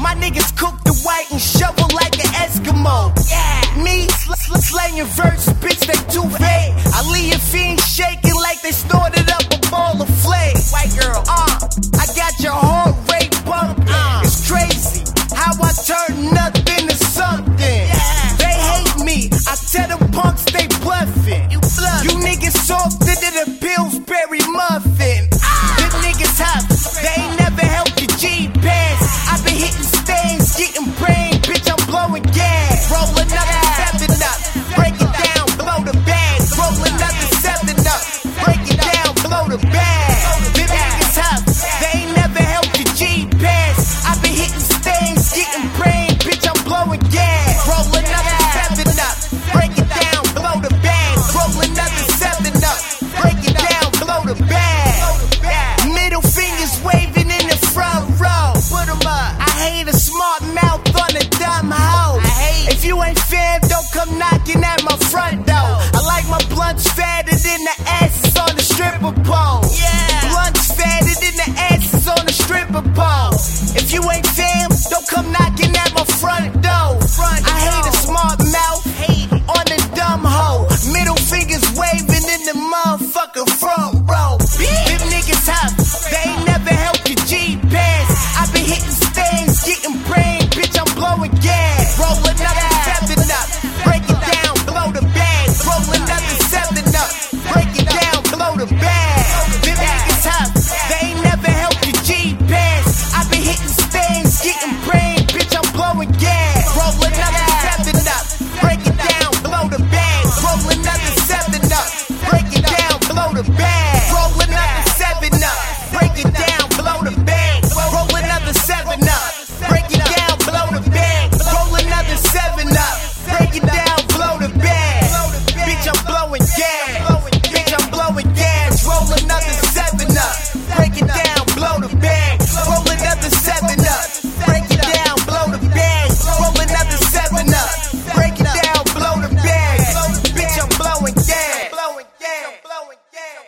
My niggas cook the white and shovel like an Eskimo. Yeah, me sl- sl- slanging verse, bitch, they too fake. I leave your fiend shaking like they snorted up a ball of flake. White girl, ah, uh, I got your heart rate bumping. Uh, it's crazy how I turn nothing to something. Yeah. They hate me. I tell them punks they a ball. Yeah.